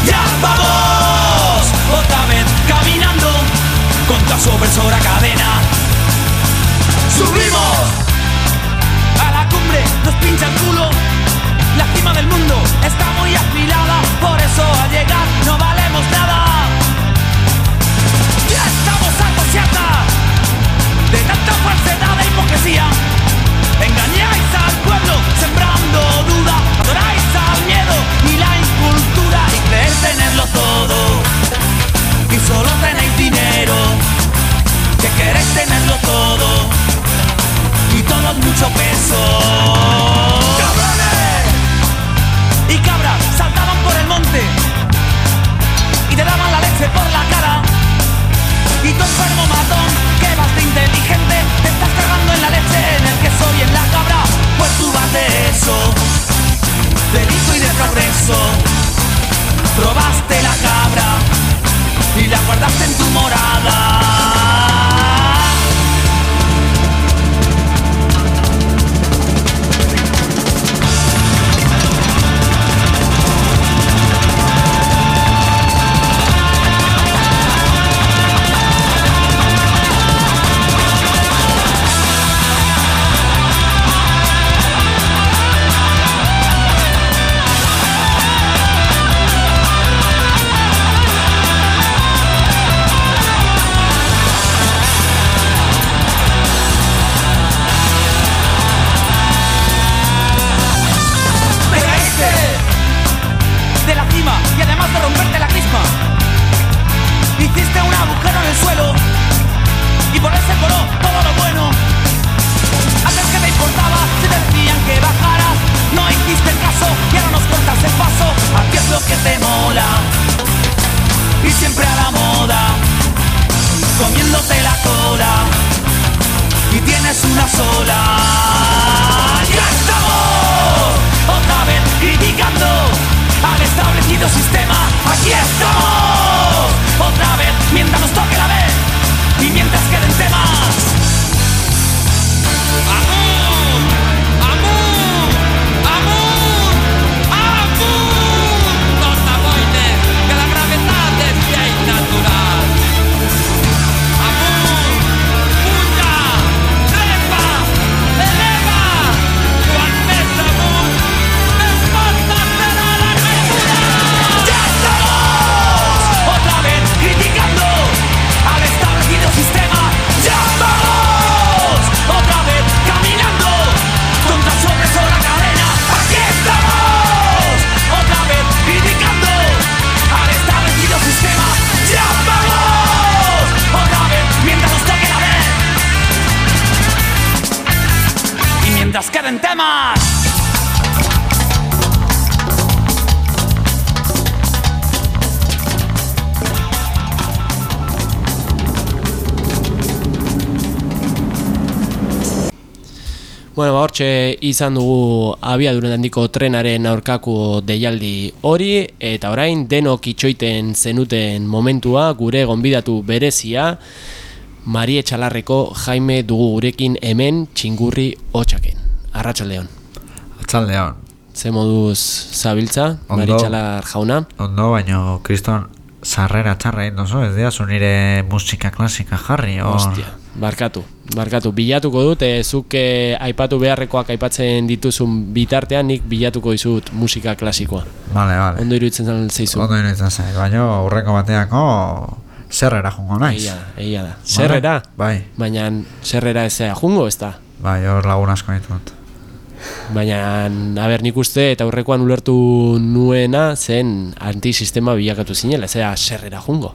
Contra su cadena. Subimos a la cumbre, nos pincha el culo. La cima del mundo está muy afilada, por eso al llegar no valemos nada. Mucho peso. ¡Cabrones! Y cabras saltaban por el monte y te daban la leche por la cara. Y tu enfermo matón, que vas de inteligente, te estás cagando en la leche, en el queso y en la cabra. Pues tú vas de eso, delito y de progreso. Probaste la cabra y la guardaste en tu morada. lo que te mola y siempre a la moda, comiéndote la cola y tienes una sola. Ya estamos otra vez criticando al establecido sistema. Aquí estamos otra vez mientras nos toque la temas. Bueno, ba, hortxe izan dugu abiaduren handiko trenaren aurkako deialdi hori, eta orain denok itxoiten zenuten momentua gure gonbidatu berezia, Marie Txalarreko Jaime dugu gurekin hemen txingurri hotxaken. Arratxaldeon. Atzaldeon. Ze moduz zabiltza, Marie Txalar jauna? Ondo, baino, kriston sarrera txarra egin dozu, ez dira, nire musika klasika jarri, hor. Ostia, barkatu, barkatu. Bilatuko dut, e, zuk eh, aipatu beharrekoak aipatzen dituzun bitartean, nik bilatuko dizut musika klasikoa. Vale, vale. Ondo iruditzen zan zeizu. Ondo iruditzen zaiz, baino, aurreko bateako zerrera jungo naiz. Egia da, egia da. Zerrera? Bai. Baina zerrera ez jungo, ez da? Bai, hor lagun asko ditut. Baina, a ber, nik uste eta aurrekoan ulertu nuena zen antisistema bilakatu zinela, zera zerrera jungo.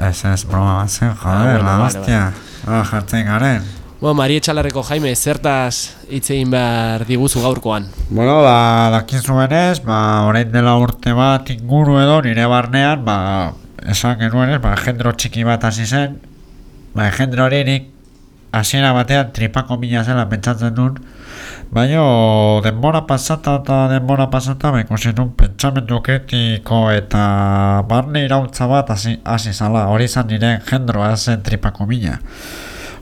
Ez ez, broma bat zen, joder, Ah, bueno, la hostia. Ah, jartzen garen. Bueno, Marie Txalarreko Jaime, zertaz hitz egin behar diguzu gaurkoan? Bueno, ba, dakizu benez, ba, orain dela urte bat inguru edo nire barnean, ba, esan genuen ez, ba, gendro txiki bat hasi zen, ba, gendro hori nik hasiera batean tripako mina zela pentsatzen duen, baina denbora pasata eta denbora pasata ba, ikusi duen pentsamendu kritiko eta barne irautza bat hasi, zala, hori izan nire gendroa ez zen tripako mina.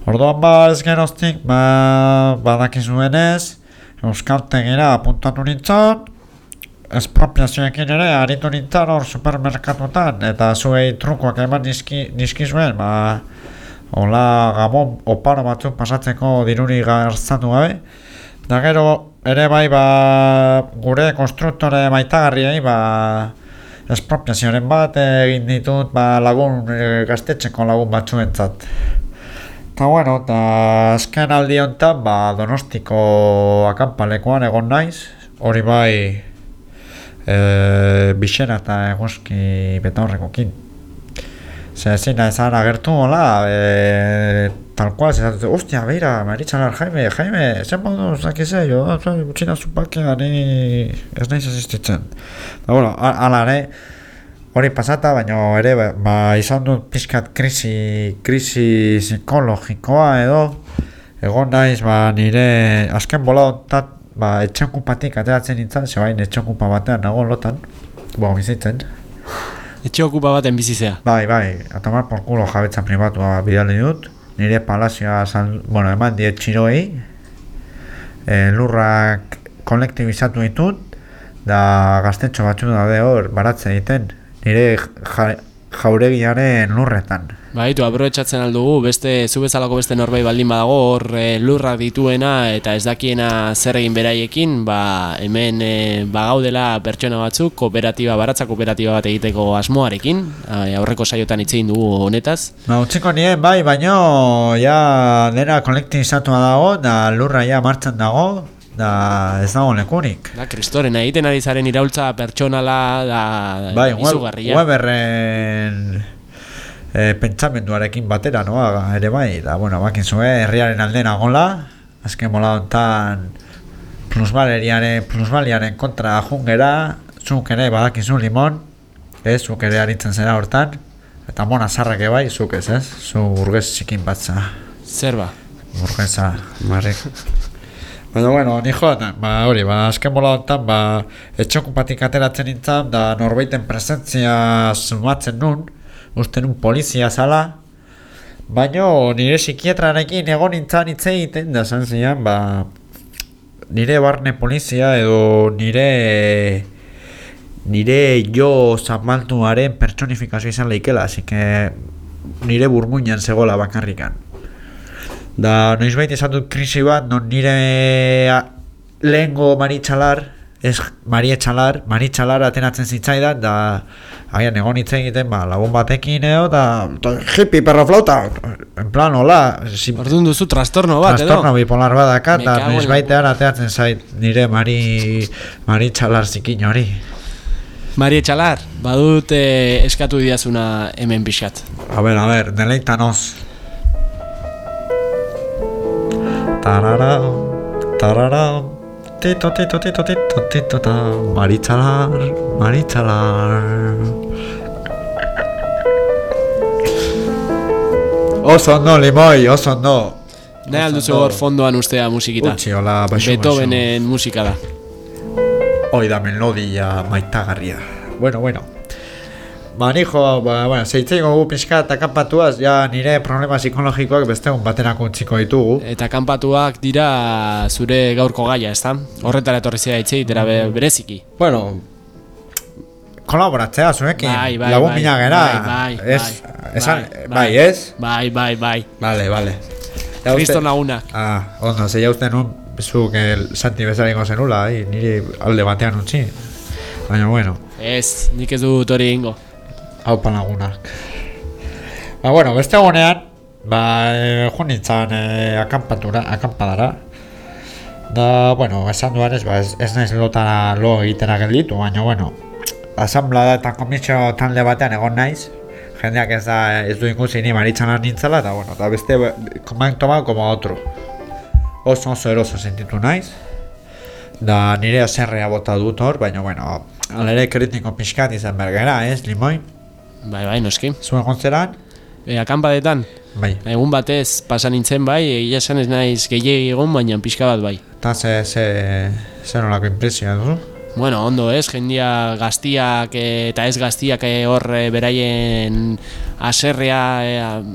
Orduan ba ez geroztik, ba, badakizuenez, Euskaltegira apuntatu nintzen, espropiazioekin ere aritu nintzen hor supermerkatutan, eta zuei trukoak eman nizki, nizkizuen, ba, hola gabon oparo batzuk pasatzeko diruri garzatu gabe, da gero ere bai ba, gure konstruktore maitagarriei ba, espropiazioaren bat egin ditut ba, lagun e, gaztetxeko lagun batzuentzat. Eta bueno, eta azken aldi honetan, ba, donostiko akampalekoan egon naiz, hori bai e, bixera eta eguzki betaurrekokin. Ze ezin da ezan agertu hola, e, tal cual, zezatu, ostia, beira, Maritxalar, Jaime, Jaime, zen modu, zakize, jo, gutxina zupakea, ni ez naiz asistitzen. Eta bueno, a- ala ere, hori pasata, baina ere, ba, ba, izan dut pixkat krisi, krisi psikologikoa edo, egon naiz, ba, nire azken bola hontat, ba, etxokupatik ateratzen nintzen, ze bain etxokupa batean nago lotan, bo, bizitzen. Etxe okupa baten bizizea. Bai, bai, a tomar por culo jabetza pribatua bidali dut, nire palazioa, sal, bueno, eman diet txiroei, e, lurrak kolektibizatu ditut, da gaztetxo batzu daude hor, baratze egiten, nire ja, jauregiaren lurretan. Baitu, aprobetxatzen aldugu, beste, zu bezalako beste norbait baldin badago, hor e, lurrak dituena eta ez dakiena zer egin beraiekin, ba, hemen e, bagaudela pertsona batzuk, kooperatiba, baratza kooperatiba bat egiteko asmoarekin, aurreko saiotan hitz egin dugu honetaz. Ba, utziko nien, bai, baino, ja, dena kolektibizatua dago, da lurra ja martxan dago, da ez dago lekurik. Da, kristoren egiten ari zaren iraultza pertsonala, da, Bai, web, izugarria. Weberren e, pentsamenduarekin batera, noa, ere bai, da, bueno, bakin zue, herriaren alde nagola, azken mola hontan plusbaleriaren, plusbaliaren kontra jungera, zuk ere badakizu limon, ez, zuk ere aritzen zera hortan, eta mona zarrak bai, zuk ez, ez, zu burgez txikin batza, Zer ba? burgeza, marrik. Baina, bueno, ni joatan, ba, hori, ba, azken bola honetan, ba, etxokupatik ateratzen nintzen, da norbaiten presentzia sumatzen nun, uste nun polizia zala, baina nire psikiatrarekin egon nintzen hitz egiten, da zan zian, ba, nire barne polizia edo nire nire jo zamaltuaren pertsonifikazio izan leikela, así que nire burmuinan zegoela bakarrikan. Da, noizbait izan dut krisi bat, non nire lehengo maritxalar, ez marietxalar, maritxalar ateratzen zitzaidan, da, agian egon hitz egiten, ba, lagun batekin edo, da, da hippie perro flauta, en plan, hola, si, Orduan duzu trastorno bat, trastorno edo? bipolar badakat, Me da, cago en la noizbaitean ateratzen zait nire mari, maritxalar zikin hori. Mari Etxalar, badut eh, eskatu diazuna hemen pixat. A ver, a ver, deleitanos. Tarara, Tarara, tito, tito, tito, tito, tito, ta, maritxalar, maritxalar. Oso ondo, limoi, oso ondo. Nahi alduzu hor fondoan ustea musikita. Utsi, hola, baixo, Beethovenen musika da. Hoi da melodia maitagarria. Bueno, bueno. Ba, nijo, ba, bueno, zeitzei gogu pixka eta kanpatuaz, ja nire problema psikologikoak beste egun baterako utziko ditugu. Eta kanpatuak dira zure gaurko gaia, ezta? Horretara etorri zera itxe, itera be, bereziki. Bueno, kolaboratzea zuekin, Bai, bai, lagun bai, mina gera. bai, bai, ez, bai, esan, bai, bai, bai. ez? Bai, bai, bai. Vale, vale. Ja, Kristo lagunak. Ah, ondo, ze ja uste nun, zuk el Santi bezaliko zenula, ai, niri alde batean utzi. Baina, bueno, Ez, nik ez dut hori ingo. Haupa lagunak. Ba, bueno, beste egunean, ba, e, jo nintzen e, akampatura, akampadara. Da, bueno, esan duanez, ba, ez, ez naiz lotara lo egitera gelditu, baina, bueno, asamblada eta komisio talde batean egon naiz, jendeak ez da, ez du ikusi ni maritxanar nintzela, eta, bueno, eta beste, komento bat, como otro. Oso oso eroso sentitu naiz, da nire aserrea bota dut hor, baina, bueno, alere kritiko pixkat izan bergera, ez, limoi? Bai, bai, noski. Zuen gontzeran? E, akanpadetan, Bai. egun batez pasa nintzen bai, egia esan ez naiz gehiagi egon, baina pixka bat bai. Eta ze, ze, ze nolako impresioa duzu? Bueno, ondo ez, jendia gaztiak eh, eta ez gaztiak eh, hor eh, beraien aserrea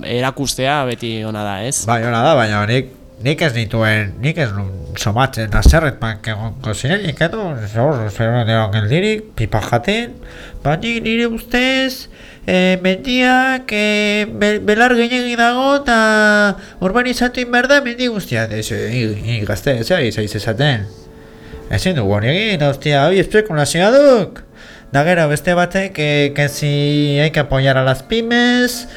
erakustea beti ona da, ez? Bai, hona da, baina nik, nik ez nituen, nik ez nun somatzen azerret bank egonko zirenik edo, zor, zer dira geldirik, pipa jaten, ba nik nire ustez, e, mendiak e, be, belar gehiagi dago eta urbanizatu inber da mendi guztia, ez, e, gazte, ez ari zaiz esaten. Ezin dugu hori egin, hostia, hoi espekulazioa duk. Da gero beste batek, que, que si hay que apoyar a las pymes,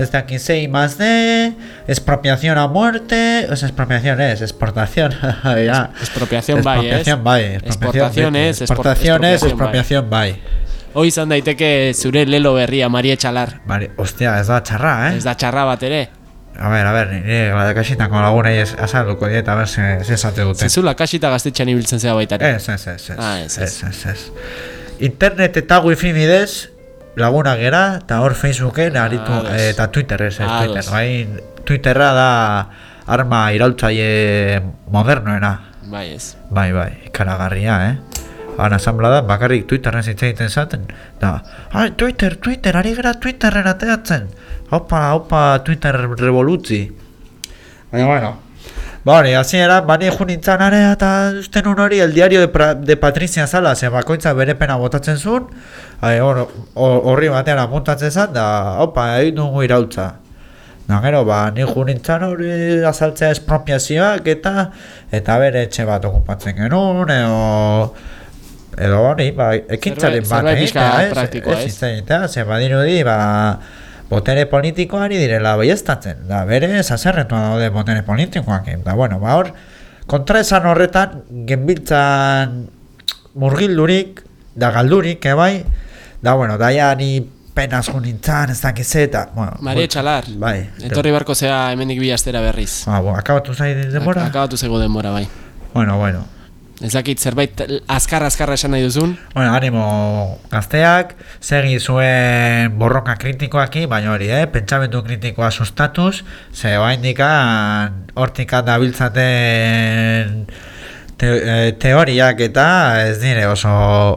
ez dakin zei más de, expropiación a muerte, o sea, expropiación es, exportación, ya. Expropiación bai? Expropiación bai, Exportación es, expor- exportación es, expropiación bai. Hoi izan daiteke zure lelo berria, Maria Txalar. Bari, ostia, ez da txarra, eh? Ez da txarra bat ere. A ver, a ver, nire kasitako lagunei azalduko diet, a ver, ze, ze esate dute. Zezula kasita gaztetxean ibiltzen zea baita ere. Ez, ez, ez, ez, Ah, ez, ez, ez. Internet eta wifi bidez laguna gera, eta hor Facebooken aritu, Ados. eh, eta Twitterrez, ez. Twitter, bai, Twitterra da arma iraultzaile modernoena. Bai ez. Bai, bai, ikaragarria, eh? Han asamblada bakarrik Twitterren hitz egiten zaten. Da, ai, Twitter, Twitter, ari gara Twitterren ateatzen. Opa, opa, Twitter revolutzi. Baina, bueno. Ba hori, hasiera, bani jo nintzen area eta uste nun hori el diario de, pra, de Patricia Sala, ze bakoitza bere pena botatzen zuen, horri batean apuntatzen zan, da, opa, egin dugu iraultza. Da, gero, ba, ni jo nintzen hori azaltzea espropiazioak eta eta bere etxe bat okupatzen genuen, edo edo hori, ba, ekintzaren bat zerbait pixka egitea, ez? praktikoa, ez? ez? Botere politikoari direla baiestatzen, da bere zazerretua daude botere politikoak, da bueno, ba hor, kontra esan horretan, genbiltzan murgildurik, da galdurik, ebai, da bueno, da ja ni penaz jo nintzen, ez dakiz eta, bueno, Maria Txalar. bai, Etorri barko zea hemendik bi astera berriz. Ah, bo, akabatu zai denbora? Akabatu zego denbora, bai. Bueno, bueno. Ez dakit zerbait azkar azkarra esan nahi duzun. Bueno, animo gazteak, segi zuen borroka kritikoaki, baina hori, eh? pentsamendu kritikoa sustatuz, ze oaindikan hortikan dabiltzaten te, eh, teoriak eta ez dire oso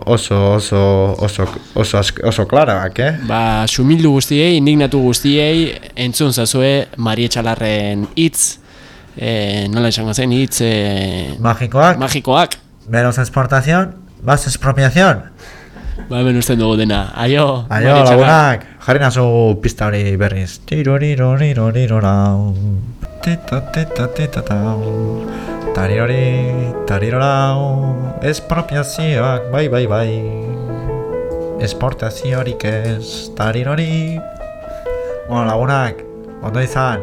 oso oso oso oso ask- oso klarak, eh? Ba, sumildu guztiei, indignatu guztiei, entzun zazue Maria Txalarren hitz, e, nola esango zen, hitz e, Magikoak, magikoak. menos exportación, más expropiación. Ba, hemen usten dugu dena. Aio, Aio, lagunak, jarri nazu pista hori berriz. Tirorirorirorirorau. Tita, tita, tita, tau. Tarirori, tarirorau. Espropiazioak, bai, bai, bai. Esportaziorik ez, tarirori. Bueno, lagunak, ondo izan.